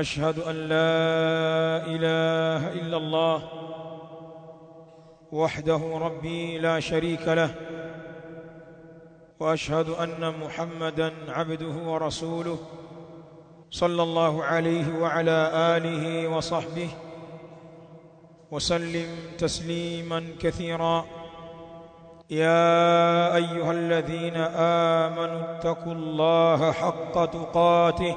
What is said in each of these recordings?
أشهد أن لا إله إلا الله وحده ربي لا شريك له وأشهد أن محمدا عبده ورسوله صلى الله عليه وعلى آله وصحبه وسلم تسليما كثيرا. يا أيها الذين آمنوا اتقوا الله حق تقاته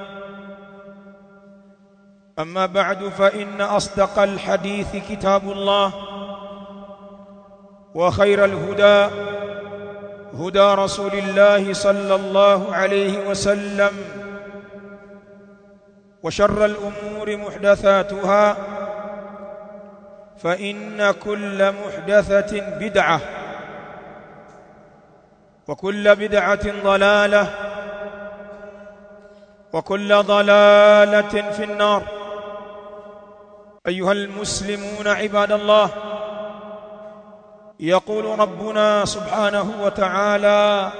أما بعد فإن أصدق الحديث كتاب الله وخير الهدى هدى رسول الله صلى الله عليه وسلم وشر الأمور محدثاتها فإن كل محدثة بدعة وكل بدعة ضلالة وكل ضلالة في النار أيها المسلمون عباد الله يقول ربنا سبحانه وتعالى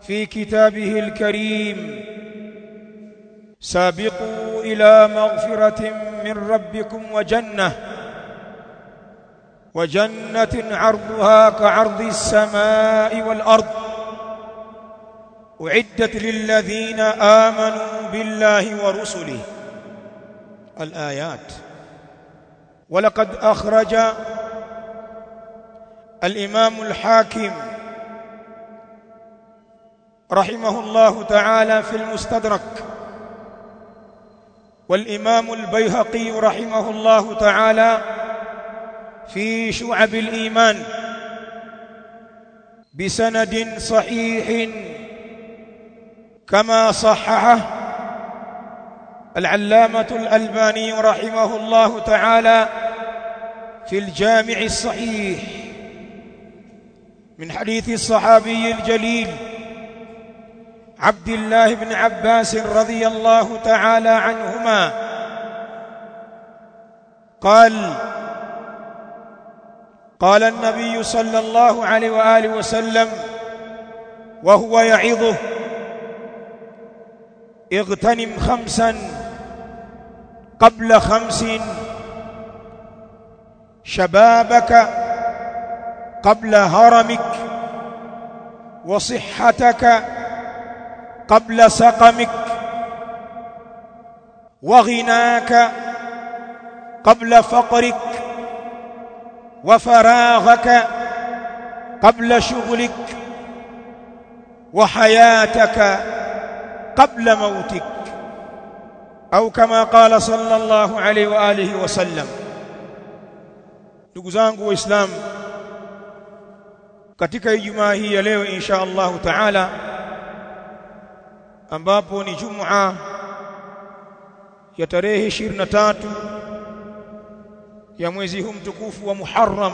في كتابه الكريم سابقوا إلى مغفرة من ربكم وجنة وجنة عرضها كعرض السماء والأرض. أعدت للذين آمنوا بالله ورسله الآيات. ولقد أخرج الإمام الحاكم رحمه الله تعالى في المستدرك والإمام البيهقي رحمه الله تعالى في شعب الإيمان بسند صحيح كما صححه العلامة الألباني رحمه الله تعالى في الجامع الصحيح من حديث الصحابي الجليل عبد الله بن عباس رضي الله تعالى عنهما قال قال النبي صلى الله عليه وآله وسلم وهو يعظه اغتنم خمسا قبل خمس شبابك قبل هرمك وصحتك قبل سقمك وغناك قبل فقرك وفراغك قبل شغلك وحياتك قبل موتك au kama qala sallallahu alaihi wa alihi wasallam ndugu zangu waislamu katika ijumaa hii ya leo insha Allah taala ambapo ni Jumaa ya tarehe 23 ya mwezi huu mtukufu wa Muharram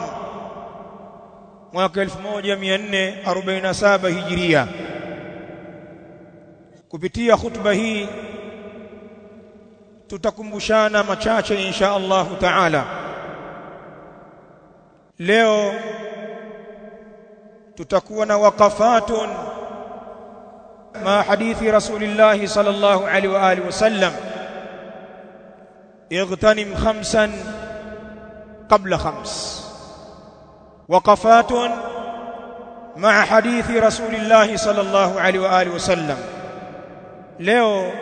mwaka 1447 Hijiria kupitia hutuba hii tutakumbushana machache insha Allahu taala leo tutakuwa na waqafatun ma hadithi rasulillah sallallahu alaihi wa alihi wasallam اغتنم خمسا قبل خمس وقفات مع حديث رسول الله صلى الله عليه واله وسلم leo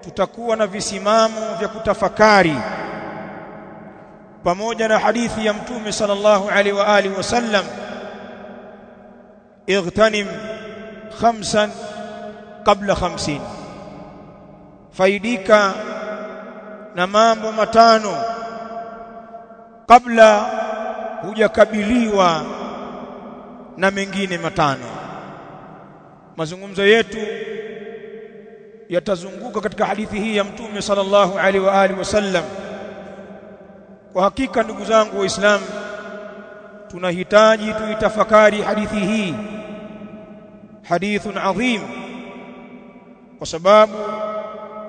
tutakuwa na visimamo vya kutafakari pamoja na hadithi ya mtume sallallahu alaihi wa alihi wasallam اغتنم خمسا قبل خمسين faidika na mambo matano kabla hujakabiliwa na mengine matano mazungumzo yetu yatazunguka katika hadithi hii ya mtume sallallahu alaihi wa alihi wasallam. Kwa hakika ndugu zangu waislamu tunahitaji tuitafakari hadithi hii. Hadithun adhim kwa sababu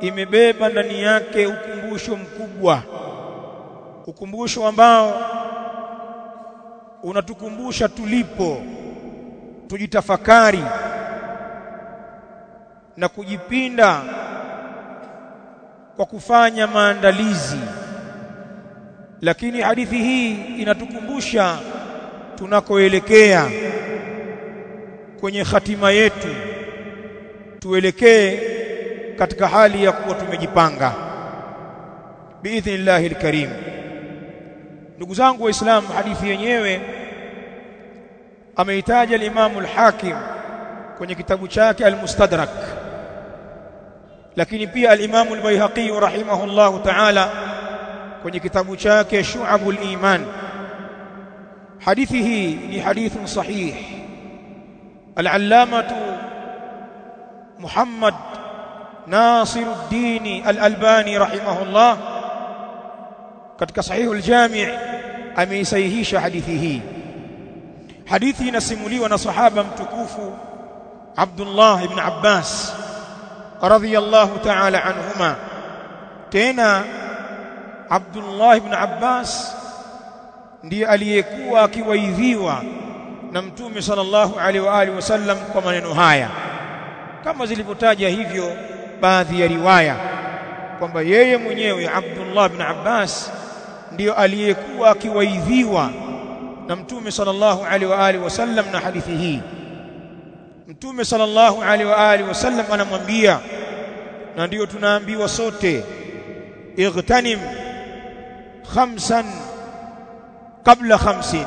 imebeba ndani yake ukumbusho mkubwa. Ukumbusho ambao unatukumbusha tulipo tujitafakari na kujipinda kwa kufanya maandalizi. Lakini hadithi hii inatukumbusha tunakoelekea kwenye hatima yetu. Tuelekee katika hali ya kuwa tumejipanga. Biidhnillahi alkarim ndugu zangu waislamu hadithi yenyewe ameitaja al-Imam al-Hakim kwenye kitabu chake al-Mustadrak lakini pia al-Imam al-Baihaqi rahimahullahu ta'ala kwenye kitabu chake Shu'abul Iman hadithi hii ni hadithun sahih al-allamatu Muhammad Nasiruddin al-Albani rahimahullah katika sahihu al-Jami' ameisahihisha hadithi hii hadithi inasimuliwa na sahaba mtukufu Abdullah ibn Abbas radhiyallahu ta'ala anhuma. Tena Abdullah ibn Abbas ndiye aliyekuwa akiwaidhiwa na mtume sallallahu alaihi wa alihi wasallam kwa maneno haya. Kama zilivyotaja hivyo baadhi ya riwaya kwamba yeye mwenyewe Abdullah ibn Abbas ndiyo aliyekuwa akiwaidhiwa na mtume sallallahu alaihi wa alihi wasallam na hadithi hii mtume sallallahu alaihi wa alihi wasallam anamwambia na ndiyo tunaambiwa sote igtanim khamsan kabla khamsin.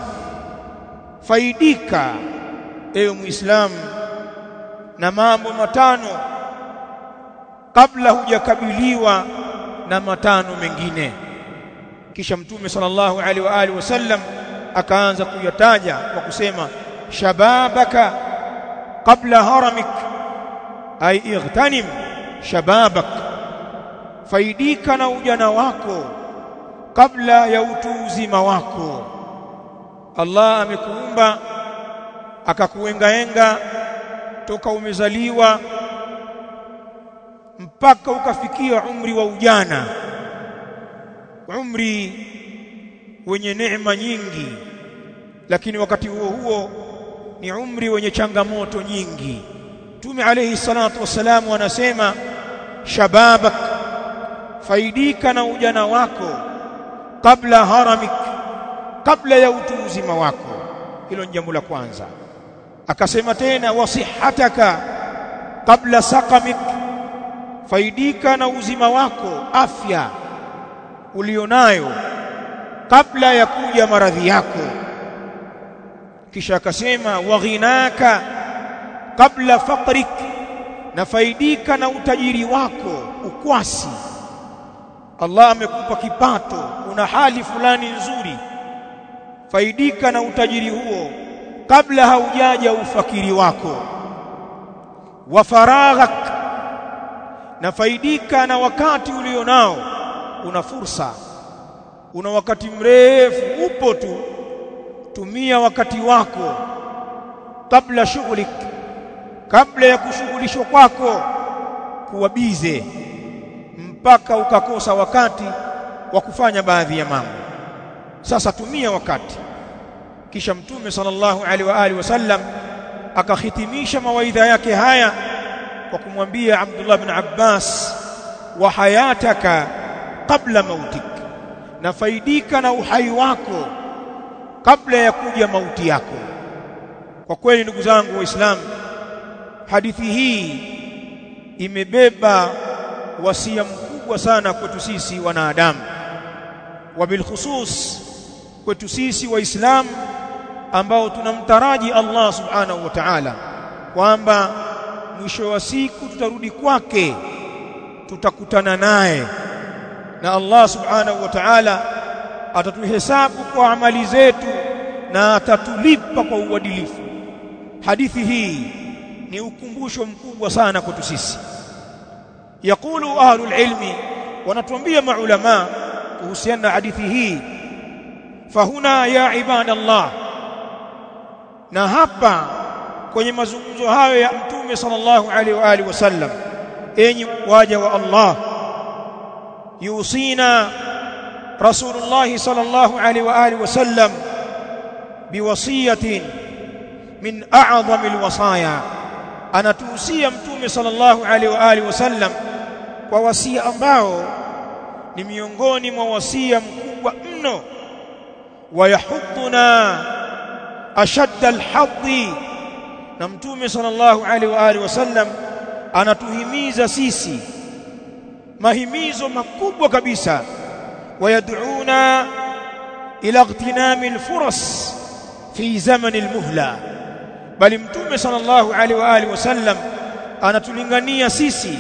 Faidika ewe muislamu na mambo matano kabla hujakabiliwa na matano mengine. Kisha mtume sallallahu alaihi wa alihi wasallam akaanza kuyataja kwa kusema shababaka qabla هرمك ay اغتنم faidika na ujana wako kabla ya utu uzima wako. Allah amekuumba akakuengaenga toka umezaliwa mpaka ukafikia umri wa ujana. Umri wenye neema nyingi lakini wakati huo huo ni umri wenye changamoto nyingi. Mtume alayhi salatu wasalamu anasema shababak faidika na ujana wako kabla haramik kabla ya utu uzima wako. Hilo ni jambo la kwanza. Akasema tena wasihataka kabla sakamik faidika na uzima wako afya ulionayo kabla ya kuja maradhi yako kisha akasema waghinaka kabla faqrik na faidika na utajiri wako ukwasi. Allah amekupa kipato una hali fulani nzuri. Faidika na utajiri huo kabla haujaja ufakiri wako. Wa faraghak na faidika na wakati ulionao. Una fursa. Una wakati mrefu upo tu tumia wakati wako kabla shughuli kabla ya kushughulishwa kwako kuwa bize mpaka ukakosa wakati wa kufanya baadhi ya mambo. Sasa tumia wakati. Kisha mtume sallallahu alaihi wa alihi wasallam akahitimisha mawaidha yake haya kwa kumwambia Abdullah bin Abbas wa hayataka kabla mautik na faidika na uhai wako kabla ya kuja mauti yako. Kwa kweli ndugu zangu waislamu hadithi hii imebeba wasia mkubwa sana kwetu sisi wanadamu wa bilkhusus kwetu sisi waislamu ambao tunamtaraji Allah subhanahu wa ta'ala kwamba mwisho wa siku tutarudi kwake tutakutana naye. Na Allah subhanahu wa ta'ala atatuhesabu kwa amali zetu na atatulipa kwa uadilifu. Hadithi hii ni ukumbusho mkubwa sana kwetu sisi. Yakulu ahlul ilmi wanatuambia maulama kuhusiana na hadithi hii fahuna ya ibadallah. Na hapa kwenye mazungumzo hayo ya mtume sallallahu alaihi wa alihi wasallam enyi waja wa Allah yusina rasulullah صلى الله عليه واله وسلم biwasiyatin min اعظم alwasaya anatuhusia mtume sallallahu alaihi wa alihi wasallam kwa wasia ambao ni miongoni mwa wasia mkubwa mno. Wayahudduna ashadda alhaddi na mtume sallallahu alaihi wa alihi wasallam anatuhimiza sisi mahimizo makubwa kabisa wayad'una ila ightinami alfuras fi zaman almuhla bali mtume sallallahu alaihi wa alihi wasallam anatulingania sisi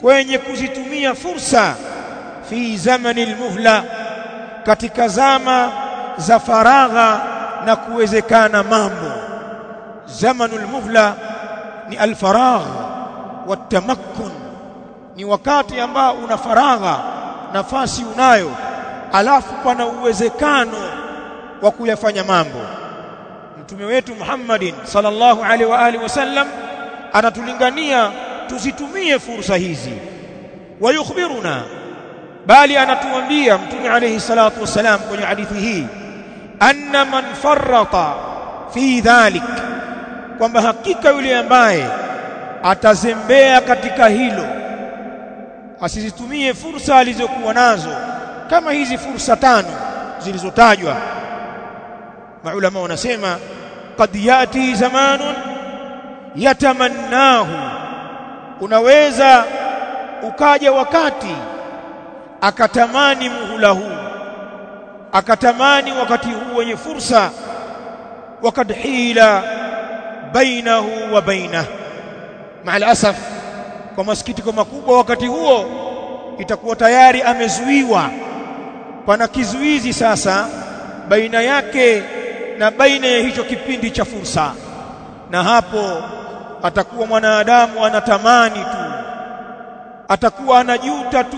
kwenye kuzitumia fursa fi zamani almuhla katika zama za faragha na kuwezekana mambo zamanu almuhla ni alfaragh watamakkun ni wakati ambao una faragha nafasi unayo alafu pana uwezekano wa kuyafanya mambo. Mtume wetu Muhammadin sallallahu alaihi wa alihi wasallam anatulingania tuzitumie fursa hizi. Wayukhbiruna bali anatuambia mtume alayhi salatu wasalam kwenye hadithi hii anna man farrata fi dhalik kwamba hakika yule ambaye atazembea katika hilo asizitumie fursa alizokuwa nazo kama hizi fursa tano zilizotajwa. Maulama wanasema qad yati zamanun yatamannahu unaweza ukaja wakati akatamani muhula huu akatamani wakati huu wenye fursa wakad hila bainahu wa bainah. Maal asaf kwa masikitiko makubwa wakati huo itakuwa tayari amezuiwa. Pana kizuizi sasa baina yake na baina ya hicho kipindi cha fursa na hapo atakuwa mwanadamu anatamani tu atakuwa anajuta tu.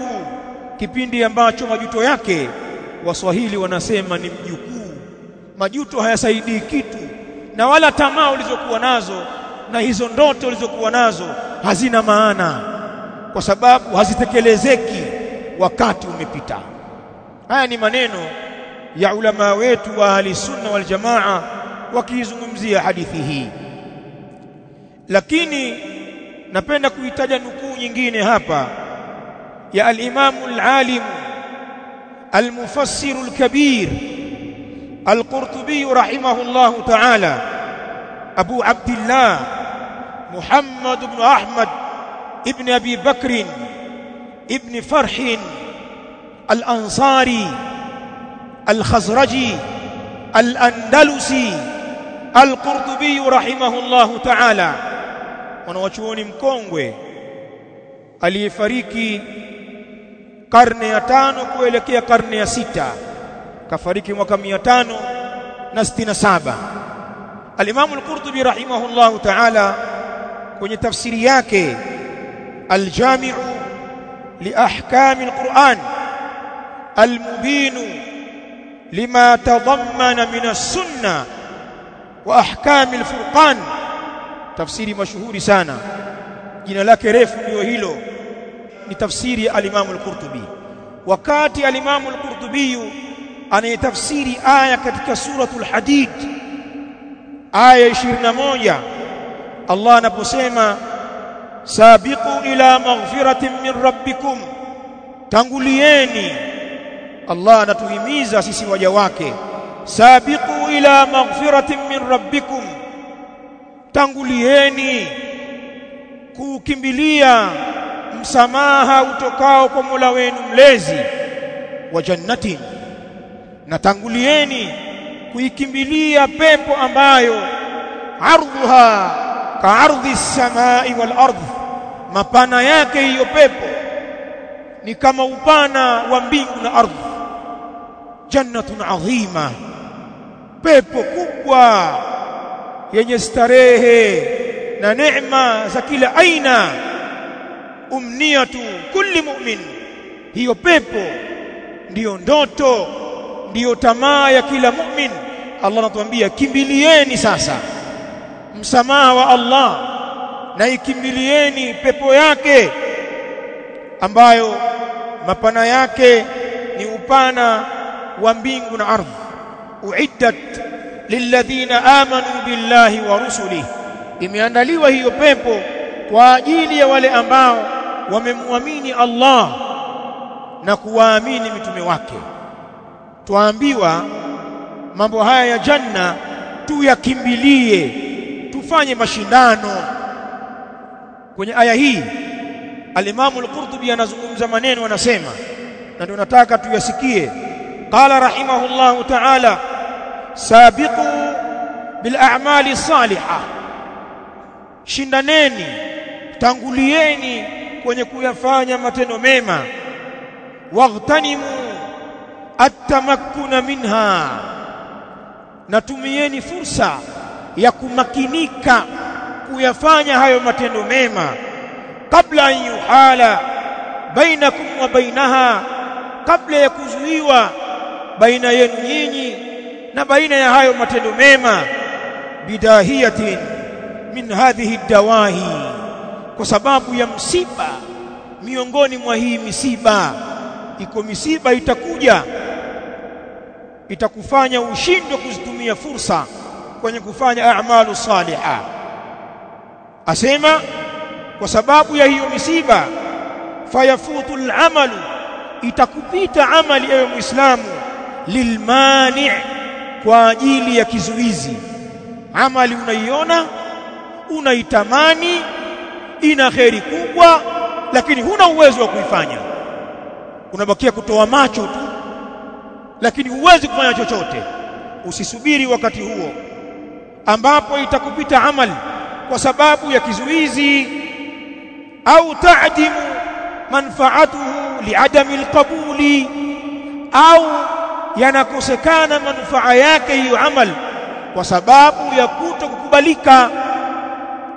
Kipindi ambacho majuto yake waswahili wanasema ni mjukuu. Majuto hayasaidii kitu na wala tamaa ulizokuwa nazo na hizo ndoto ulizokuwa nazo hazina maana kwa sababu hazitekelezeki wakati umepita. Haya ni maneno ya ulama wetu wa ahli sunna wal jamaa wakizungumzia hadithi hii. Lakini napenda kuitaja nukuu nyingine hapa ya al-Imam al-Alim al-Mufassir al-Kabir al-Qurtubi rahimahullah ta'ala Abu Abdullah Muhammad ibn Ahmad ibn Abi Bakr ibn Farh al-Ansari al-Khazraji al-Andalusi al-Qurtubi rahimahullah ta'ala mwanachuoni mkongwe aliyefariki karne ya tano kuelekea karne ya sita kafariki mwaka mia tano na sitini na saba al-Imam al-Qurtubi rahimahullahu ta'ala kwenye tafsiri yake aljami'u liahkami alquran almubinu lima tadammana min as-sunna wa ahkami al-furqan. Tafsiri mashuhuri sana. Jina lake refu ndio hilo. Ni tafsiri ya alimamu al-Qurtubi. Wakati alimamu al-Qurtubi anayetafsiri aya katika suratul Hadid aya 21 Allah anaposema sabiqu ila maghfiratin min rabbikum tangulieni. Allah anatuhimiza sisi waja wake sabiqu ila maghfiratin min rabbikum tangulieni kukimbilia msamaha utokao kwa Mola wenu mlezi wa jannati. Na tangulieni kuikimbilia pepo ambayo ardhuha ka ardhi samai wal ardh mapana yake hiyo pepo ni kama upana wa mbingu na ardhi. Jannatun adhima. Pepo kubwa yenye starehe na neema za kila aina. Umniyatu kulli mu'min. Hiyo pepo ndiyo ndoto ndiyo tamaa ya kila mu'min. Allah anatuambia kimbilieni sasa msamaha wa Allah na ikimbilieni pepo yake ambayo mapana yake ni upana wa mbingu na ardhi. Uiddat lilladhina amanu billahi wa rusulihi. Imeandaliwa hiyo pepo kwa ajili ya wale ambao wamemwamini Allah na kuwaamini mitume wake. Twaambiwa mambo haya ya janna tuyakimbilie tufanye mashindano. Kwenye aya hii alimamu al-Qurtubi anazungumza maneno anasema na ndio nataka tuyasikie. Qala rahimahullahu ta'ala sabiqu bil a'mali salihah. Shindaneni tangulieni kwenye kuyafanya matendo mema. Waghtanimu atamakkuna minha natumieni fursa ya kumakinika kuyafanya hayo matendo mema. Kabla an yuhala bainakum wa bainaha kabla ya kuzuiwa baina yenu nyinyi na baina ya hayo matendo mema. Bidahiyatin min hadhihi dawahi kwa sababu ya msiba. Miongoni mwa hii misiba iko misiba itakuja itakufanya ushindwe kuzitumia fursa kwenye kufanya a'malu saliha. Asema kwa sababu ya hiyo misiba fayafutu al'amalu itakupita amali ewe muislamu lilmani' kwa ajili ya kizuizi. Amali unaiona unaitamani ina kheri kubwa lakini huna uwezo wa kuifanya. Unabakia kutoa macho tu lakini huwezi kufanya chochote. Usisubiri wakati huo ambapo itakupita amali kwa sababu ya kizuizi au ta'dimu manfaatuhu liadami alqabuli au yanakosekana manufaa yake hiyo amali kwa sababu ya kuto kukubalika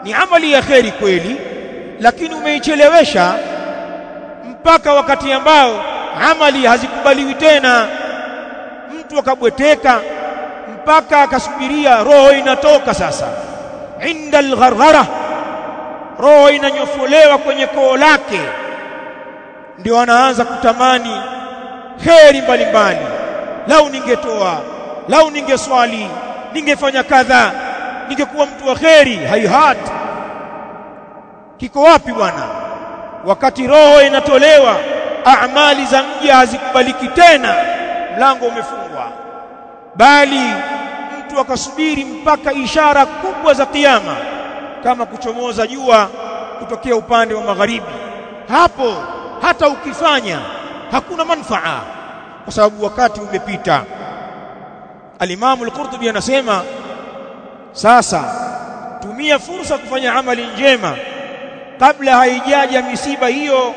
ni amali ya kheri kweli lakini umeichelewesha mpaka wakati ambao amali hazikubaliwi tena. Mtu akabweteka mpaka akasubiria roho inatoka sasa. Inda algharghara roho inanyofolewa kwenye koo lake. Ndio anaanza kutamani heri mbalimbali. Lau ningetoa lau ningeswali ningefanya kadha ningekuwa mtu wa kheri haihat kiko wapi bwana? Wakati roho inatolewa amali za mja hazikubaliki tena mlango umefungwa bali mtu akasubiri mpaka ishara kubwa za kiyama kama kuchomoza jua kutokea upande wa magharibi. Hapo hata ukifanya hakuna manfaa kwa sababu wakati umepita. Alimamu al-Qurtubi anasema sasa tumia fursa kufanya amali njema kabla haijaja misiba hiyo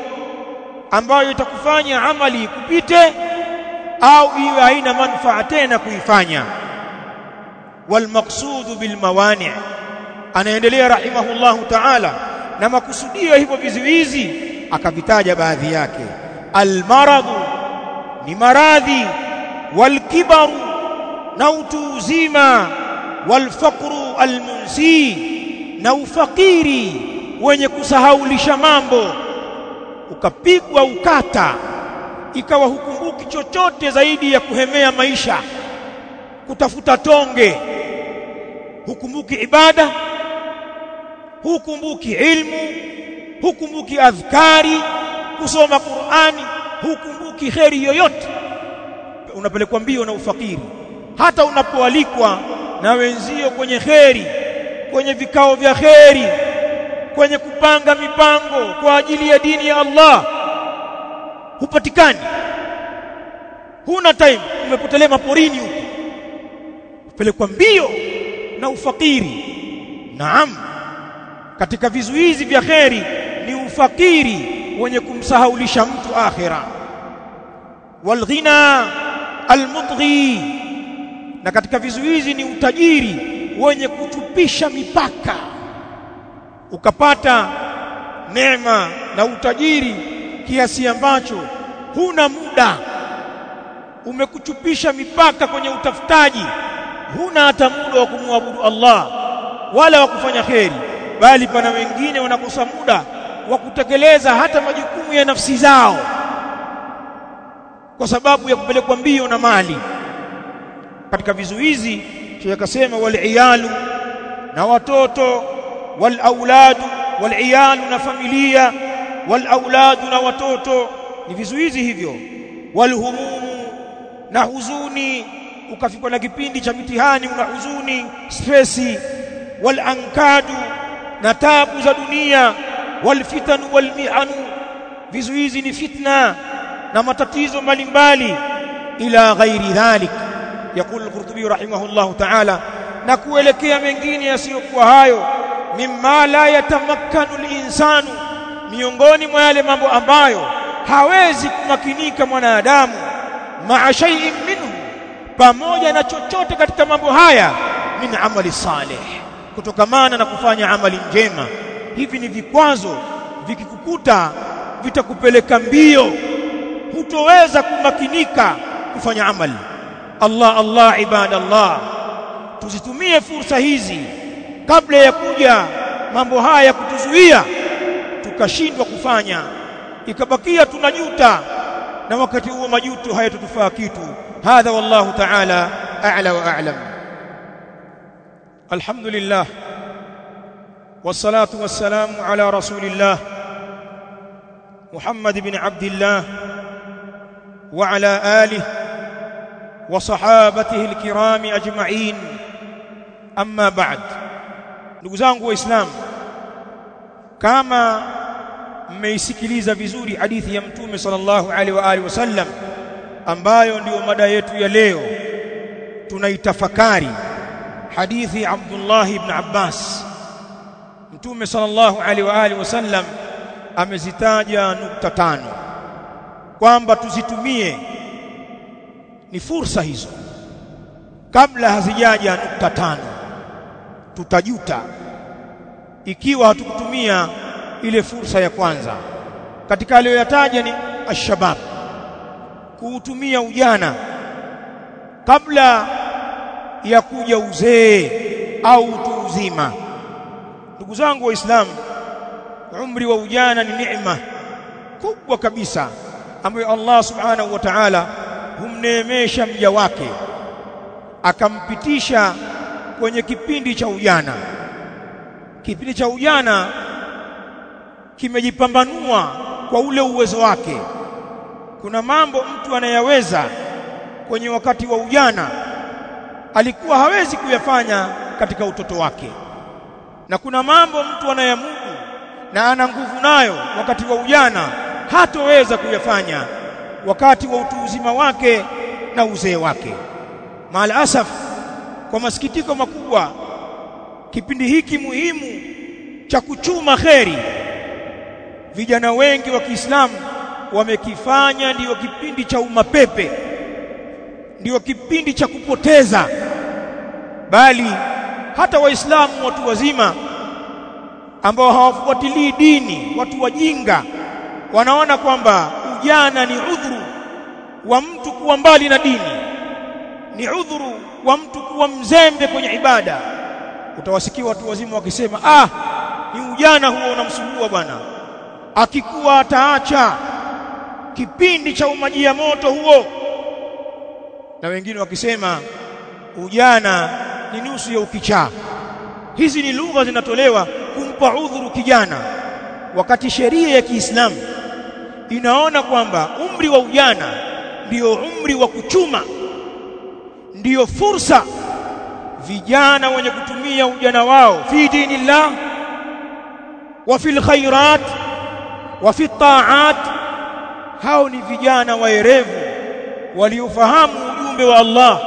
ambayo itakufanya amali kupite au iwe haina manufaa tena kuifanya. Walmaqsudu bilmawani anaendelea rahimahullahu ta'ala na makusudio hivyo vizuizi akavitaja baadhi yake. Almaradu ni maradhi. Walkibaru na utu uzima. Walfaqru almunsi na ufakiri wenye kusahaulisha mambo. Ukapigwa ukata ikawa hukumbuki chochote zaidi ya kuhemea maisha kutafuta tonge hukumbuki ibada hukumbuki ilmu hukumbuki adhkari kusoma Qur'ani hukumbuki kheri yoyote. Unapelekwa mbio na ufakiri. Hata unapoalikwa na wenzio kwenye kheri kwenye vikao vya kheri kwenye kupanga mipango kwa ajili ya dini ya Allah hupatikani. Huna time. Umepotelea maporini huko. Upelekwa mbio na ufakiri. Naam. Katika vizuizi vya kheri ni ufakiri wenye kumsahaulisha mtu akhira. Walghina almutghi na katika vizuizi ni utajiri wenye kutupisha mipaka. Ukapata neema na utajiri kiasi ambacho huna muda. Umekuchupisha mipaka kwenye utafutaji. Huna hata muda wa kumwabudu Allah wala wa kufanya kheri. Bali pana wengine wanakosa muda wa kutekeleza hata majukumu ya nafsi zao. Kwa sababu ya kupelekwa mbio na mali. Katika vizuizi akasema waliyalu na watoto walauladu waliyalu na familia walauladu na watoto. Ni vizuizi hivyo. Walhumumu na huzuni. Ukafikwa na kipindi cha mitihani una huzuni stresi. Walankadu na tabu za dunia. Walfitanu walmianu vizuizi ni fitna na matatizo mbalimbali. Ila ghairi dhalik. Yakul qurtubi rahimahullah ta'ala. Na kuelekea mengine yasiyokuwa hayo. Mimma la yatamakkanu linsanu miongoni mwa yale mambo ambayo hawezi kumakinika mwanadamu maa shay'in minhu pamoja na chochote katika mambo haya min amali saleh kutokamana na kufanya amali njema. Hivi ni vikwazo vikikukuta vitakupeleka mbio hutoweza kumakinika kufanya amali. Allah Allah ibadallah tuzitumie fursa hizi kabla ya kuja mambo haya ya kutuzuia tukashindwa kufanya ikabakia tunajuta na wakati huo majuto hayatutufaa kitu hadha wallahu ta'ala a'la wa a'lam alhamdulillah wassalatu wassalamu ala rasulillah محمد بن عبد الله وعلى آله وصحابته الكرام أجمعين أما بعد ndugu zangu waislamu kama mmeisikiliza vizuri hadithi ya mtume sallallahu alaihi wa alihi wasallam ambayo ndio mada yetu ya leo. Tunaitafakari hadithi Abdullah ibn Abbas. Mtume sallallahu alaihi wa alihi wasallam amezitaja nukta tano. Kwamba tuzitumie ni fursa hizo. Kabla hazijaja nukta tano tutajuta. Ikiwa hatukutumia ile fursa ya kwanza. Katika aliyoyataja ni ashabab kuutumia ujana kabla ya kuja uzee au utu uzima. Ndugu zangu waislamu umri wa ujana ni neema kubwa kabisa ambayo Allah subhanahu wa ta'ala humneemesha mja wake akampitisha kwenye kipindi cha ujana. Kipindi cha ujana kimejipambanua kwa ule uwezo wake. Kuna mambo mtu anayaweza kwenye wakati wa ujana alikuwa hawezi kuyafanya katika utoto wake. Na kuna mambo mtu anayamudu na ana nguvu nayo wakati wa ujana hatoweza kuyafanya wakati wa utu uzima wake na uzee wake. Maal asaf kwa masikitiko makubwa kipindi hiki muhimu cha kuchuma kheri vijana wengi wa Kiislamu wamekifanya ndiyo kipindi cha umapepe ndiyo kipindi cha kupoteza. Bali hata waislamu watu wazima ambao hawafuatilii dini watu wajinga wanaona kwamba ujana ni udhuru wa mtu kuwa mbali na dini ni udhuru wa mtu kuwa mzembe kwenye ibada. Utawasikia watu wazima wakisema ah ni ujana huo unamsumbua bwana akikuwa ataacha kipindi cha umaji ya moto huo. Na wengine wakisema ujana ni nusu ya ukichaa. Hizi ni lugha zinatolewa kumpa udhuru kijana. Wakati sheria ya Kiislamu inaona kwamba umri wa ujana ndio umri wa kuchuma ndiyo fursa vijana wenye kutumia ujana wao fi dinillah wa fil khairat wa fi ta'at hao ni vijana waerevu waliofahamu ujumbe wa Allah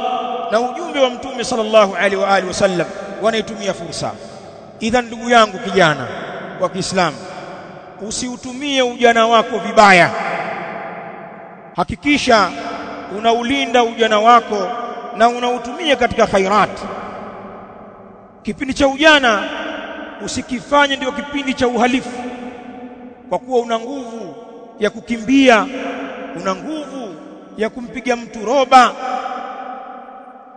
na ujumbe wa mtume sallallahu alaihi wa alihi wasallam wanaitumia fursa. Idha ndugu yangu kijana wa Kiislamu usiutumie ujana wako vibaya. Hakikisha unaulinda ujana wako na unautumia katika khairat. Kipindi cha ujana usikifanye ndio kipindi cha uhalifu kwa kuwa una nguvu ya kukimbia una nguvu ya kumpiga mtu roba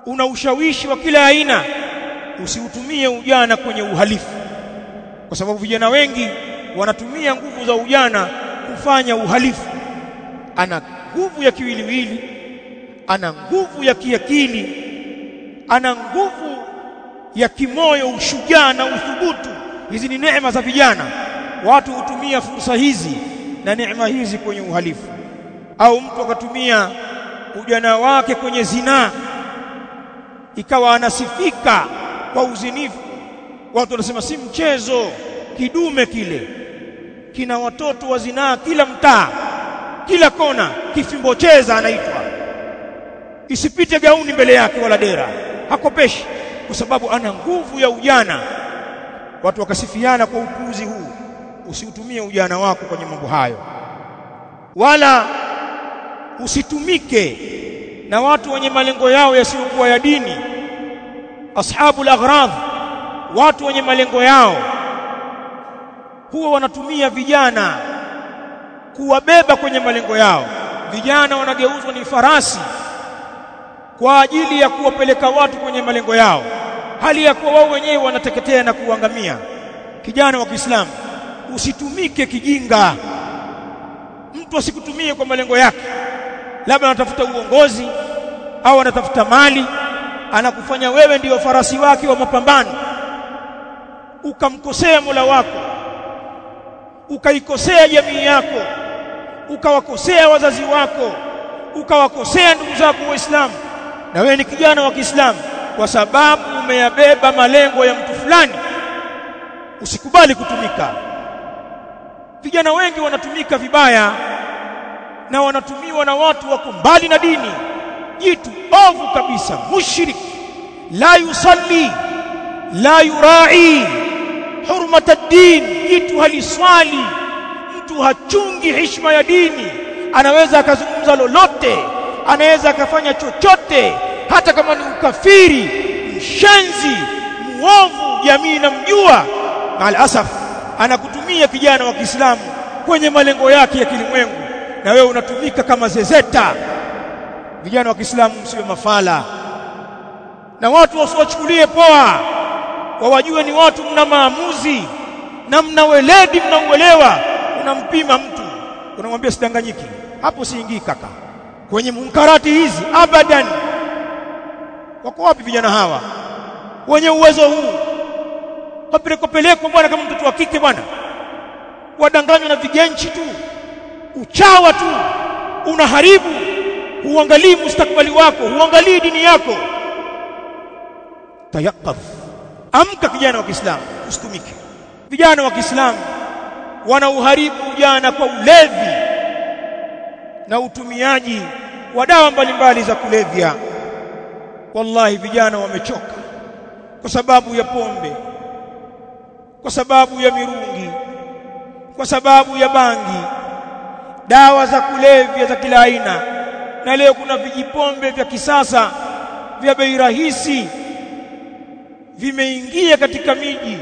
una ushawishi wa kila aina usiutumie ujana kwenye uhalifu. Kwa sababu vijana wengi wanatumia nguvu za ujana kufanya uhalifu. Ana nguvu ya kiwiliwili ana nguvu ya kiakili ana nguvu ya kimoyo ushujaa na uthubutu. Hizi ni neema za vijana watu hutumia fursa hizi na neema hizi kwenye uhalifu. Au mtu akatumia ujana wake kwenye zinaa ikawa anasifika kwa uzinifu. Watu wanasema si mchezo kidume kile. Kina watoto wa zinaa kila mtaa kila kona kifimbo cheza anaitwa. Isipite gauni mbele yake wala dera hakopeshi kwa sababu ana nguvu ya ujana. Watu wakasifiana kwa upuzi huu usiutumie ujana wako kwenye mambo hayo. Wala usitumike na watu wenye malengo yao yasiyokuwa ya dini. Ashabu aghrad watu wenye malengo yao. Huwa wanatumia vijana kuwabeba kwenye malengo yao. Vijana wanageuzwa ni farasi kwa ajili ya kuwapeleka watu kwenye malengo yao. Hali ya kuwa wao wenyewe wanateketea na kuangamia. Kijana wa Kiislamu usitumike kijinga. Mtu asikutumie kwa malengo yake. Labda anatafuta uongozi au anatafuta mali anakufanya wewe ndiyo farasi wake wa mapambano. Ukamkosea Mola wako ukaikosea jamii yako ukawakosea wazazi wako ukawakosea ndugu zako waislamu. Na wewe ni kijana wa Kiislamu kwa sababu umeyabeba malengo ya mtu fulani. Usikubali kutumika vijana wengi wanatumika vibaya na wanatumiwa na watu wako mbali na dini. Jitu ovu kabisa. Mushrik. La yusalli. La yurai. Hurmata ad-din. Jitu haliswali. Mtu hachungi heshima ya dini. Anaweza akazungumza lolote. Anaweza akafanya chochote. Hata kama ni ukafiri mshenzi muovu jamii inamjua. Na asaf anakutumia kijana wa Kiislamu kwenye malengo yake ya kilimwengu. Na wewe unatumika kama zezeta. Vijana wa Kiislamu msiwe mafala. Na watu wasiwachukulie poa wawajue ni watu mna maamuzi na mna weledi mnauelewa unampima mtu. Unamwambia sidanganyiki. Hapo siingii kaka. Kwenye munkarati hizi abadan. Wako wapi vijana hawa? Wenye uwezo huu wapelekopelekwa bwana kama mtoto wa kike bwana. Wadanganywa na vigenchi tu. Uchawa tu. Unaharibu. Huangalii mustakbali wako. Huangalii dini yako. Tayaqaf. Amka kijana wa Kiislamu. Usitumike. Vijana wa Kiislamu. Wanauharibu ujana kwa ulevi na utumiaji wa dawa mbalimbali za kulevya. Wallahi vijana wamechoka kwa sababu ya pombe kwa sababu ya mirungi kwa sababu ya bangi dawa za kulevya za kila aina. Na leo kuna vijipombe vya kisasa vya bei rahisi vimeingia katika miji.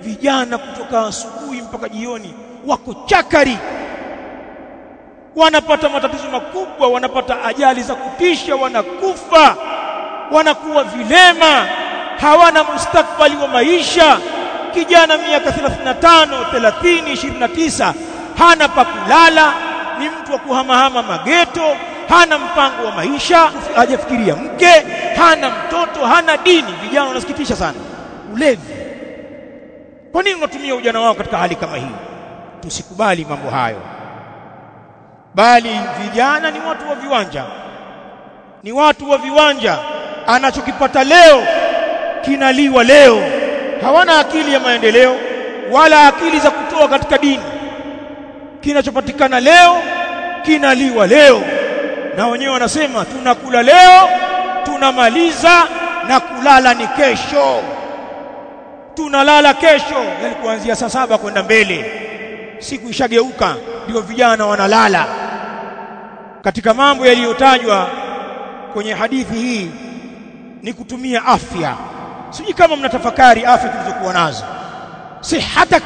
Vijana kutoka asubuhi mpaka jioni wako chakari. Wanapata matatizo makubwa wanapata ajali za kutisha wanakufa wanakuwa vilema hawana mustakbali wa maisha kijana miaka 35 30 29 hana pa kulala ni mtu wa kuhamahama mageto hana mpango wa maisha hajafikiria mke hana mtoto hana dini. Vijana wanasikitisha sana. Ulevi. Kwa nini unatumia ujana wao katika hali kama hii? Tusikubali mambo hayo. Bali vijana ni watu wa viwanja. Ni watu wa viwanja. Anachokipata leo kinaliwa leo hawana akili ya maendeleo wala akili za kutoa katika dini. Kinachopatikana leo kinaliwa leo. Na wenyewe wanasema tunakula leo tunamaliza na kulala ni kesho. Tunalala kesho yani kuanzia saa saba kwenda mbele. Siku ishageuka ndio vijana wanalala. Katika mambo yaliyotajwa kwenye hadithi hii ni kutumia afya sijui kama mnatafakari afya tulizokuwa nazo. Sihatak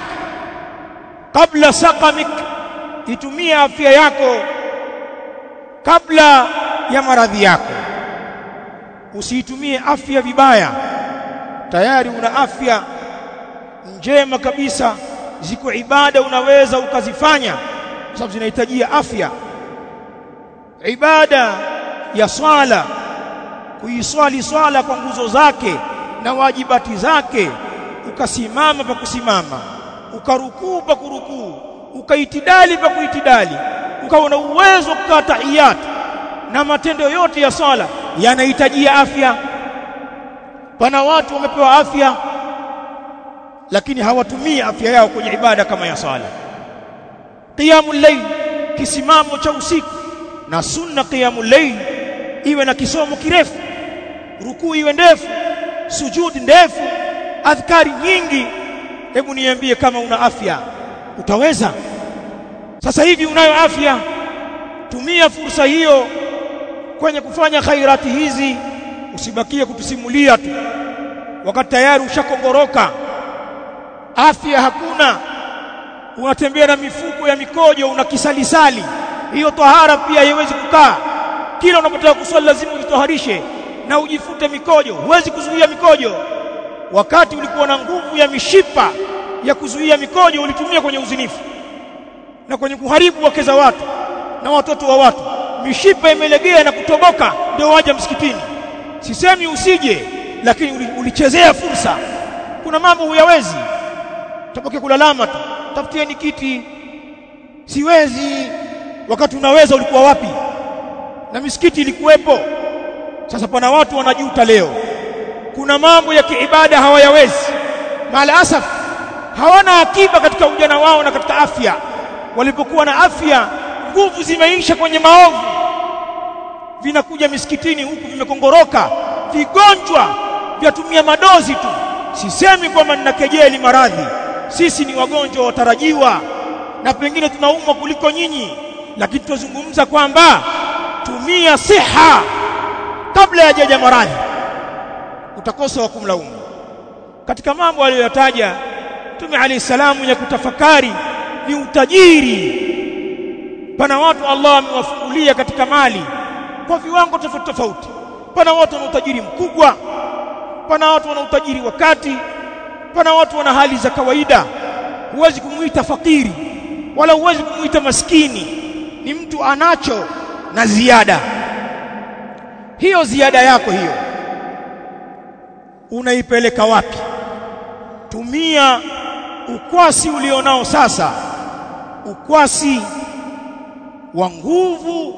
kabla saqamik itumie afya yako kabla ya maradhi yako. Usiitumie afya vibaya. Tayari una afya njema kabisa ziko ibada unaweza ukazifanya kwa sababu zinahitajia afya. Ibada ya swala kuiswali swala kwa nguzo zake na wajibati zake. Ukasimama pa kusimama ukarukuu pa kurukuu ukaitidali pa kuitidali ukawa na uwezo kukaa tahiyat na matendo yote ya sala yanahitajia afya. Pana watu wamepewa afya lakini hawatumii afya yao kwenye ibada kama ya sala qiyamul layl kisimamo cha usiku. Na sunna qiyamul layl iwe na kisomo kirefu. Rukuu iwe ndefu sujudi ndefu adhkari nyingi. Hebu niambie kama una afya. Utaweza? Sasa hivi unayo afya. Tumia fursa hiyo kwenye kufanya khairati hizi. Usibakie kutusimulia tu. Wakati tayari ushakongoroka. Afya hakuna. Unatembea na mifuko ya mikojo una kisalisali. Hiyo tahara pia haiwezi kukaa. Kila unapotaka kuswali lazima ujitoharishe na ujifute mikojo. Huwezi kuzuia mikojo. Wakati ulikuwa na nguvu ya mishipa ya kuzuia mikojo ulitumia kwenye uzinifu na kwenye kuharibu wake za watu na watoto wa watu. Mishipa imelegea na kutoboka ndio waja msikitini. Sisemi usije lakini ulichezea fursa. Kuna mambo huyawezi. Tabaki kulalama tu. Tafutieni kiti. Siwezi. Wakati unaweza ulikuwa wapi? Na misikiti ilikuwepo sasa pana watu wanajuta leo. Kuna mambo ya kiibada hawayawezi. Mala asaf hawana akiba katika ujana wao na katika afya. Walipokuwa na afya nguvu zimeisha kwenye maovu. Vinakuja misikitini huku vimekongoroka. Vigonjwa vyatumia madozi tu. Sisemi kwamba ninakejeli maradhi. Sisi ni wagonjwa watarajiwa. Na pengine tunaumwa kuliko nyinyi. Lakini tunazungumza kwamba tumia siha kabla ya jaja maradhi utakosa wa kumlaumu. Katika mambo aliyoyataja Mtume Ali salamu ya kutafakari ni utajiri. Pana watu Allah amewafungulia katika mali kwa viwango tofauti tofauti. Pana watu wana utajiri mkubwa pana watu wana utajiri wakati pana watu wana hali za kawaida. Huwezi kumuita fakiri wala huwezi kumuita maskini. Ni mtu anacho na ziada hiyo ziada yako hiyo. Unaipeleka wapi? Tumia ukwasi ulionao sasa. Ukwasi wa nguvu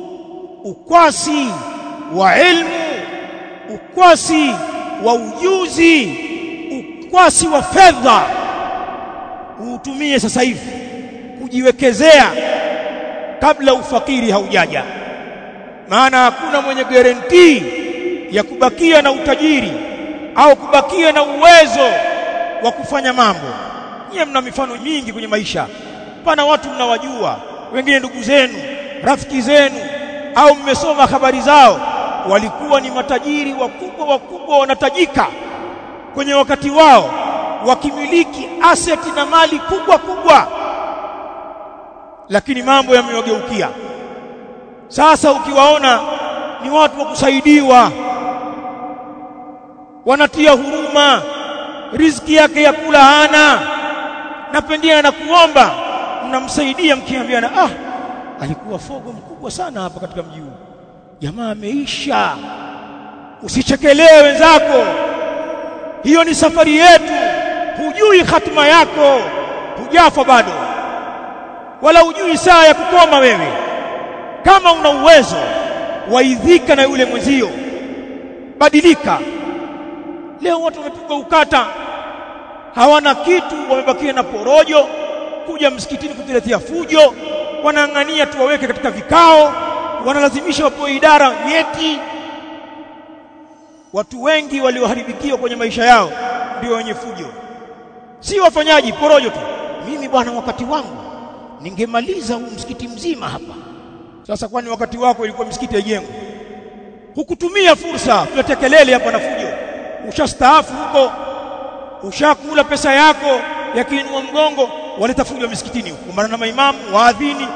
ukwasi wa ilmu ukwasi wa ujuzi ukwasi wa fedha. Uutumie sasa hivi kujiwekezea kabla ufakiri haujaja maana hakuna mwenye guarantee ya kubakia na utajiri au kubakia na uwezo wa kufanya mambo. Nyie mna mifano mingi kwenye maisha. Pana watu mnawajua wengine ndugu zenu rafiki zenu au mmesoma habari zao. Walikuwa ni matajiri wakubwa wakubwa wanatajika kwenye wakati wao wakimiliki aseti na mali kubwa kubwa. Lakini mambo yamewageukia sasa ukiwaona ni watu wa kusaidiwa. Wanatia huruma. Riziki yake ya kula hana. Na pengine anakuomba mnamsaidia mkiambiana ah alikuwa fogo mkubwa sana hapa katika mji huu. Jamaa ameisha. Usichekelee wenzako. Hiyo ni safari yetu. Hujui hatima yako. Hujafa bado. Wala hujui saa ya kukoma wewe kama una uwezo waidhika na yule mwenzio badilika. Leo watu wamepigwa ukata hawana kitu wamebakia na porojo kuja msikitini kutuletea fujo wanaangania tuwaweke katika vikao wanalazimisha wapewe idara nyeti. Watu wengi walioharibikiwa kwenye maisha yao ndio wenye fujo. Si wafanyaji porojo tu. Mimi bwana wakati wangu ningemaliza huu msikiti mzima hapa sasa kwani wakati wako ilikuwa misikiti haijengwi hukutumia fursa kuleta kelele hapa na fujo. Ushastaafu huko ushakula pesa yako ya kiinua mgongo waleta fujo misikitini huko. Na maimamu waadhini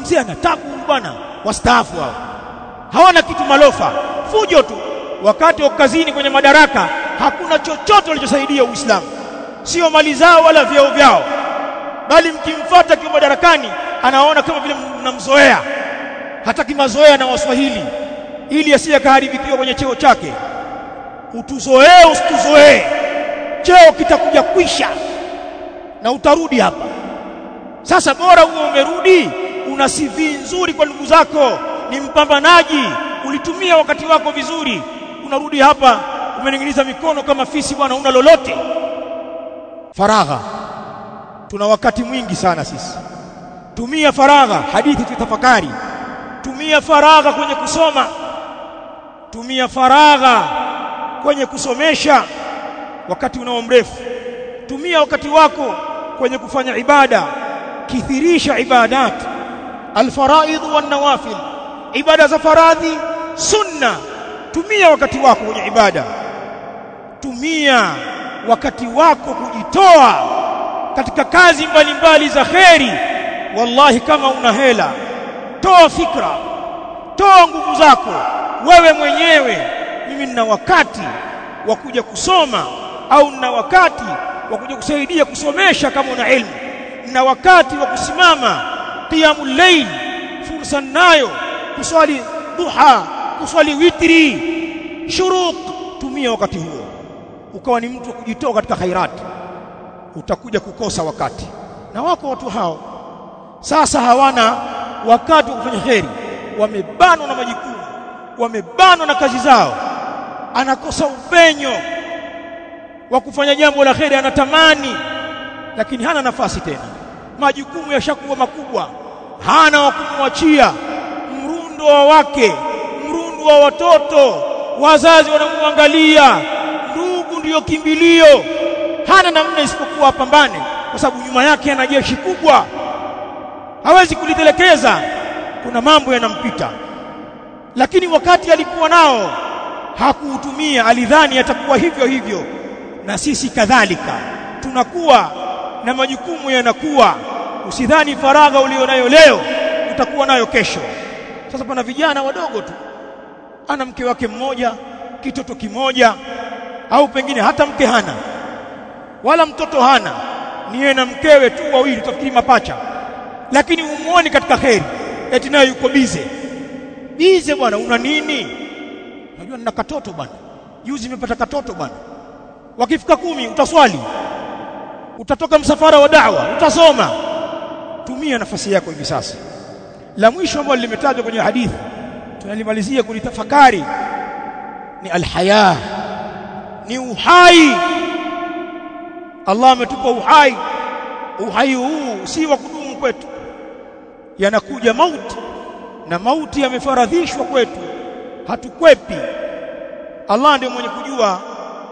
mzee anataku bwana wastaafu hao. Hawana kitu malofa fujo tu. Wakati wa kazini kwenye madaraka hakuna chochote walichosaidia Uislamu. Sio mali zao wala vyeo vyao. Bali mkimfuata kwa madarakani anaona kama vile mnamzoea hataki mazoea na waswahili ili asije kaharibikiwa kwenye cheo chake. Utuzoee usituzoee. Cheo kitakuja kwisha na utarudi hapa. Sasa bora huo umerudi una CV nzuri kwa ndugu zako ni mpambanaji ulitumia wakati wako vizuri unarudi hapa umeninginiza mikono kama fisi bwana una lolote. Faragha tuna wakati mwingi sana sisi. Tumia faragha hadithi tutafakari tumia faragha kwenye kusoma. Tumia faragha kwenye kusomesha wakati unao mrefu. Tumia wakati wako kwenye kufanya ibada. Kithirisha ibadat. Alfaraidh wan nawafil ibada za faradhi sunna. Tumia wakati wako kwenye ibada. Tumia wakati wako kujitoa katika kazi mbalimbali za kheri. Wallahi kama una hela toa fikra. Toa nguvu zako. Wewe mwenyewe. Mimi nina wakati wa kuja kusoma au nina wakati wa kuja kusaidia kusomesha kama una elimu. Nina wakati wa kusimama qiyamul layl. Fursa nayo kuswali duha kuswali witri. Shuruq. Tumia wakati huo. Ukawa ni mtu wa kujitoa katika khairati. Utakuja kukosa wakati. Na wako watu hao. Sasa hawana wakati wa kufanya kheri wamebanwa na majukumu wamebanwa na kazi zao. Anakosa upenyo wa kufanya jambo la kheri anatamani lakini hana nafasi tena. Majukumu yashakuwa makubwa hana wa kumwachia. Mrundo wa wake mrundo wa watoto wazazi wanamwangalia. Ndugu ndiyo kimbilio hana namna isipokuwa apambane kwa sababu nyuma yake ana jeshi kubwa hawezi kulitelekeza. Kuna mambo yanampita. Lakini wakati alikuwa nao hakuutumia. Alidhani atakuwa hivyo hivyo. Na sisi kadhalika. Tunakuwa na majukumu yanakuwa. Usidhani faragha ulionayo leo utakuwa nayo kesho. Sasa pana vijana wadogo tu. Ana mke wake mmoja kitoto kimoja au pengine hata mke hana. Wala mtoto hana. Ni yeye na mkewe tu wawili tafikiri mapacha lakini umuone katika kheri. Eti naye yuko bize. Bize bwana una nini? Unajua nina katoto bwana. Juzi nimepata katoto bwana. Wakifika kumi utaswali. Utatoka msafara wa da'wa utasoma. Tumia nafasi yako hivi sasa. La mwisho ambalo limetajwa kwenye hadithi tunalimalizia kulitafakari ni alhaya ni uhai. Allah ametupa uhai. Uhai huu si wa kudumu kwetu yanakuja mauti. Na mauti yamefaradhishwa kwetu. Hatukwepi. Allah ndiye mwenye kujua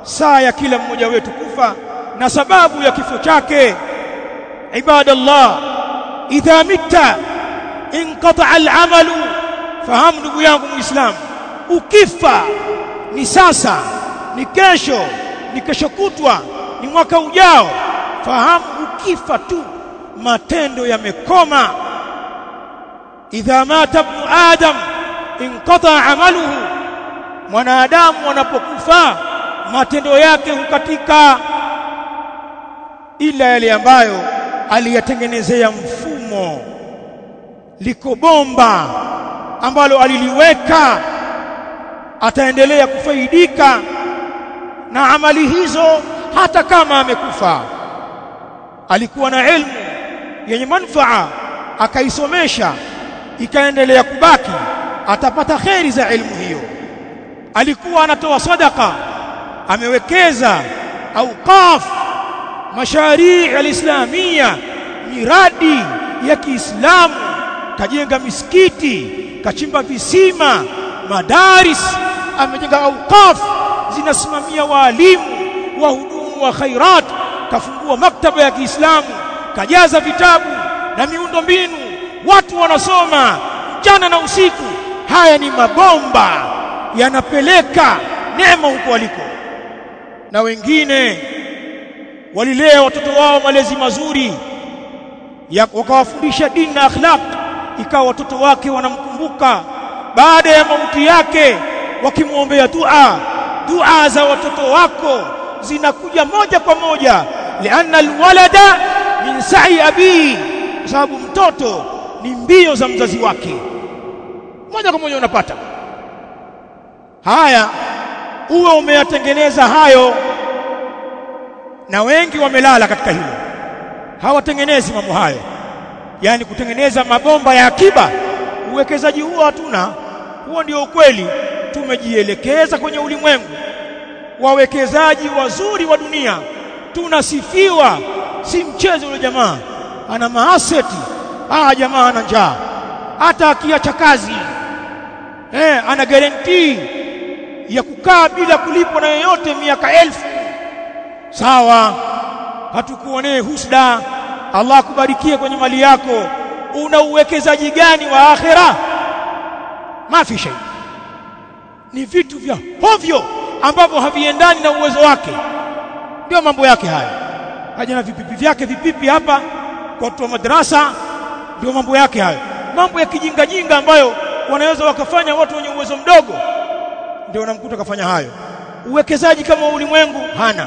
saa ya kila mmoja wetu kufa na sababu ya kifo chake. Ibadallah idha mitta inqata al'amalu. Fahamu ndugu yangu muislamu ukifa ni sasa ni kesho ni kesho kutwa ni mwaka ujao. Fahamu ukifa tu matendo yamekoma idha mata ibn adam inqata amaluhu. Mwanadamu anapokufa matendo yake hukatika. Ila yale ambayo aliyatengenezea mfumo. Liko bomba ambalo aliliweka. Ataendelea kufaidika na amali hizo hata kama amekufa. Alikuwa na elimu yenye manufaa akaisomesha ikaendelea kubaki atapata kheri za elimu hiyo. Alikuwa anatoa sadaka amewekeza auqaf masharii alislamia miradi ya Kiislamu kajenga misikiti kachimba visima madaris amejenga auqaf zinasimamia waalimu wahudumu wa khairat kafungua maktaba ya Kiislamu kajaza vitabu na miundo mbinu watu wanasoma mchana na usiku. Haya ni mabomba yanapeleka neema huko waliko. Na wengine walilea watoto wao malezi mazuri wakawafundisha dini na akhlaq ikawa watoto wake wanamkumbuka. Baada ya mauti yake wakimwombea dua dua za watoto wako zinakuja moja kwa moja. Lianna alwalada min sa'i abii, kwa sababu mtoto ni mbio za mzazi wake. Moja kwa moja unapata. Haya uwe umeyatengeneza hayo na wengi wamelala katika hilo. Hawatengenezi mambo hayo. Yani kutengeneza mabomba ya akiba. Uwekezaji huo hatuna. Huo ndio ukweli. Tumejielekeza kwenye ulimwengu. Wawekezaji wazuri wa dunia. Tunasifiwa. Si mchezo ule jamaa. Ana maaseti ah jamaa ana njaa. Hata akiacha kazi eh ana guarantee ya kukaa bila kulipwa na yoyote miaka elfu. Sawa hatukuonee husda. Allah akubarikie kwenye mali yako. Una uwekezaji gani wa akhira? Mafi shay ni vitu vya hovyo ambavyo haviendani na uwezo wake. Ndio mambo yake haya. Haja na vipipi vyake vipipi hapa kwa watu wa madrasa ndio mambo yake hayo. Mambo ya kijinga jinga ambayo wanaweza wakafanya watu wenye uwezo mdogo ndio wanamkuta kafanya hayo. Uwekezaji kama ulimwengu hana.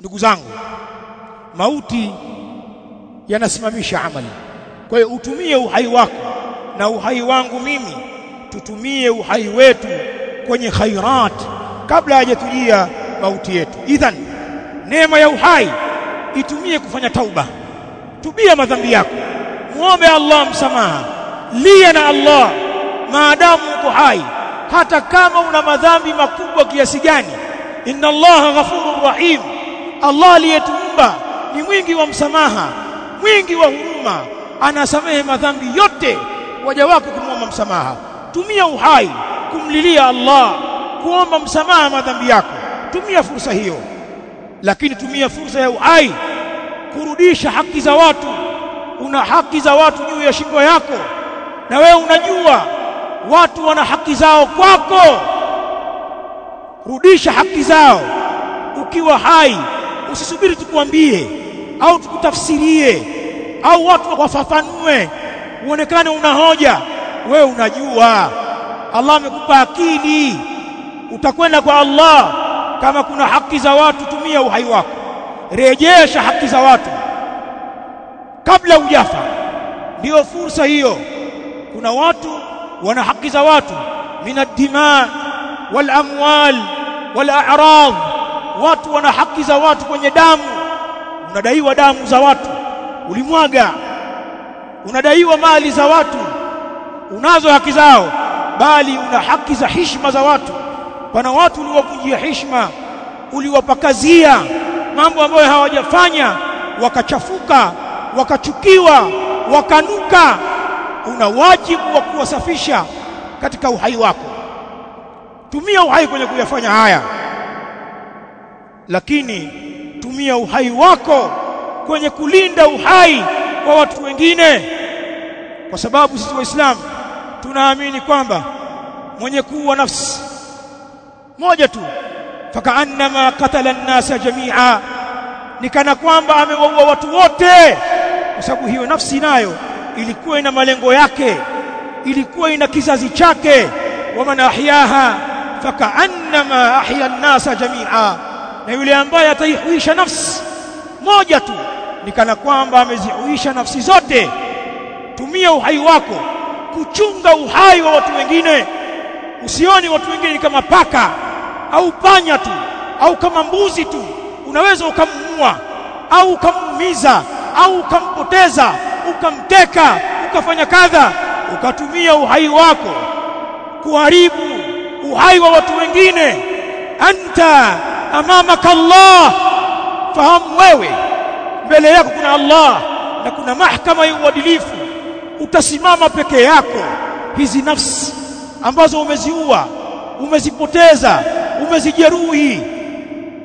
Ndugu zangu mauti yanasimamisha amali. Kwa hiyo utumie uhai wako na uhai wangu mimi tutumie uhai wetu kwenye khairat kabla hajatujia mauti yetu. Idhan neema ya uhai itumie kufanya tauba. Tubia madhambi yako muombe Allah msamaha. Lia na Allah. Maadamu uko hai. Hata kama una madhambi makubwa kiasi gani. Inna Allah ghafurur rahim. Allah aliyetumba ni mwingi wa msamaha mwingi wa huruma. Anasamehe madhambi yote waja wako kumwomba msamaha. Tumia uhai kumlilia Allah kuomba msamaha madhambi yako. Tumia fursa hiyo. Lakini tumia fursa ya uhai kurudisha haki za watu una haki za watu juu ya shingo yako. Na wewe unajua watu wana haki zao kwako. Rudisha haki zao. Ukiwa hai usisubiri tukuambie au tukutafsirie au watu wafafanue uonekane una hoja. Wewe unajua Allah amekupa akili. Utakwenda kwa Allah kama kuna haki za watu tumia uhai wako. Rejesha haki za watu kabla hujafa. Ndio fursa hiyo. Kuna watu wana haki za watu. Min ad-dima wal amwal wal a'rad. Watu wana haki za watu kwenye damu. Unadaiwa damu za watu. Ulimwaga. Unadaiwa mali za watu. Unazo haki zao. Bali una haki za heshima za watu. Pana watu uliwavunjia heshima. Uliwapakazia. Mambo ambayo hawajafanya. Wakachafuka wakachukiwa wakanuka una wajibu wa kuwasafisha katika uhai wako. Tumia uhai kwenye kuyafanya haya lakini tumia uhai wako kwenye kulinda uhai kwa watu wengine. Kwa sababu sisi waislamu tunaamini kwamba mwenye kuua nafsi moja tu fakaannama qatala an-nasa jami'a ni kana kwamba amewaua watu wote kwa sababu hiyo nafsi nayo ilikuwa ina malengo yake ilikuwa ina kizazi chake. Waman ahyaha fakaannama ahya an-nasa jami'a. Na yule ambaye ataihuisha nafsi moja tu ni kana kwamba amezihuisha nafsi zote. Tumia uhai wako kuchunga uhai wa watu wengine. Usioni watu wengine ni kama paka au panya tu au kama mbuzi tu. Unaweza ukamuua au ukamuumiza au ukampoteza ukamteka ukafanya kadha ukatumia uhai wako kuharibu uhai wa watu wengine. Anta amamaka Allah. Fahamu wewe mbele yako kuna Allah na kuna mahakama ya uadilifu. Utasimama peke yako hizi nafsi ambazo umeziua umezipoteza umezijeruhi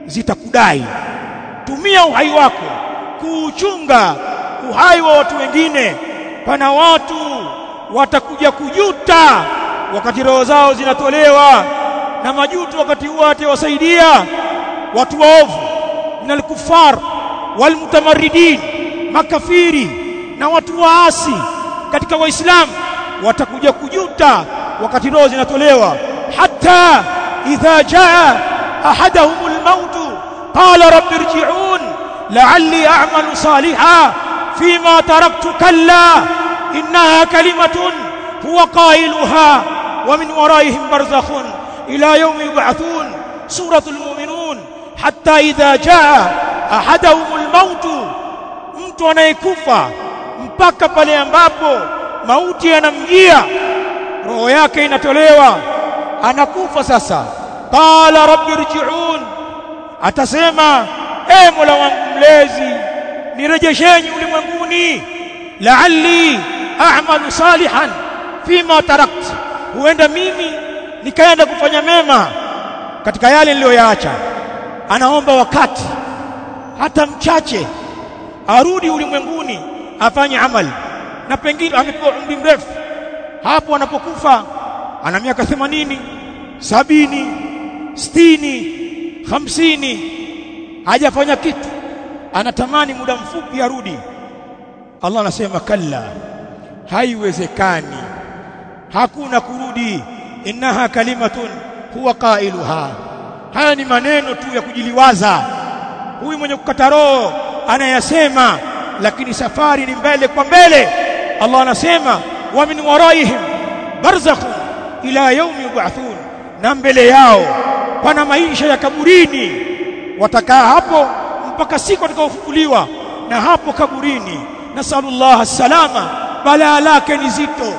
zitakudai. Tumia uhai wako kuuchunga uhai wa watu wengine. Pana watu watakuja kujuta wakati roho zao zinatolewa na majuto wakati huo atawasaidia. Watu waovu minal kufar walmutamaridin, makafiri na watu waasi katika waislamu watakuja kujuta wakati roho zinatolewa. Hata idha jaa ahadahumul maut qala rabbi irji'un la'alli a'malu salihan fima taraktu kalla innaha kalimatun huwa qailuha wa min waraihim barzakhun ila yawmi yub'athun suratul mu'minun hatta idha jaa ahadahumul maut mtu anayekufa mpaka pale ambapo mauti yanamjia roho yake inatolewa anakufa sasa qala rabbi irji'un atasema e mola wangu mlezi nirejesheni ulimwenguni. La'alli a'malu salihan fima tarakt huenda mimi nikaenda kufanya mema katika yale niliyoyaacha. Anaomba wakati hata mchache arudi ulimwenguni afanye amali. Na pengine amepewa umri mrefu. Hapo anapokufa ana miaka 80 sabini sitini hamsini hajafanya kitu anatamani muda mfupi arudi. Allah anasema kalla haiwezekani. Hakuna kurudi. Innaha kalimatun huwa qailuha. Haya ni maneno tu ya kujiliwaza. Huyu mwenye kukata roho anayasema lakini safari ni mbele kwa mbele. Allah anasema wa min waraihim barzakhun ila yaumi yub'athun. Na mbele yao pana maisha ya kaburini. Watakaa hapo mpaka siku atakayofufuliwa na hapo kaburini. Nasallallahu salama balaa lake ni zito.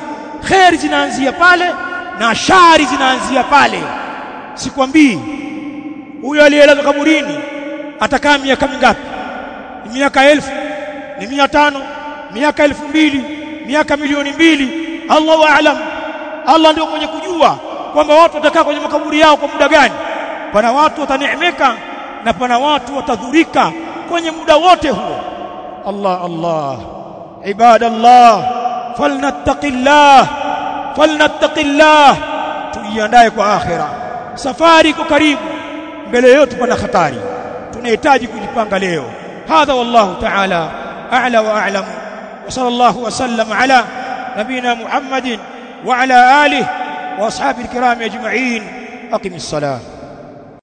Kheri zinaanzia pale na shari zinaanzia pale. Sikwambii huyo aliyelazwa kaburini atakaa miaka mingapi? Ni miaka elfu ni mia tano miaka elfu mbili miaka milioni mbili. Allahu aalam Allah ndio mwenye kujua kwamba watu watakaa kwenye makaburi yao kwa muda gani. Pana watu wataneemeka na pana watu watadhurika kwenye muda wote huo Allah Allah ibadallah falnattaqillah falnattaqillah tujiandae kwa akhira safari iko karibu mbele yetu pana hatari tunahitaji kujipanga leo hadha wallahu ta'ala a'la wa a'lam wa sallallahu wa sallam ala nabina muhammadin wa ala alihi wa ashabihi alkiram ajma'in aqimis salah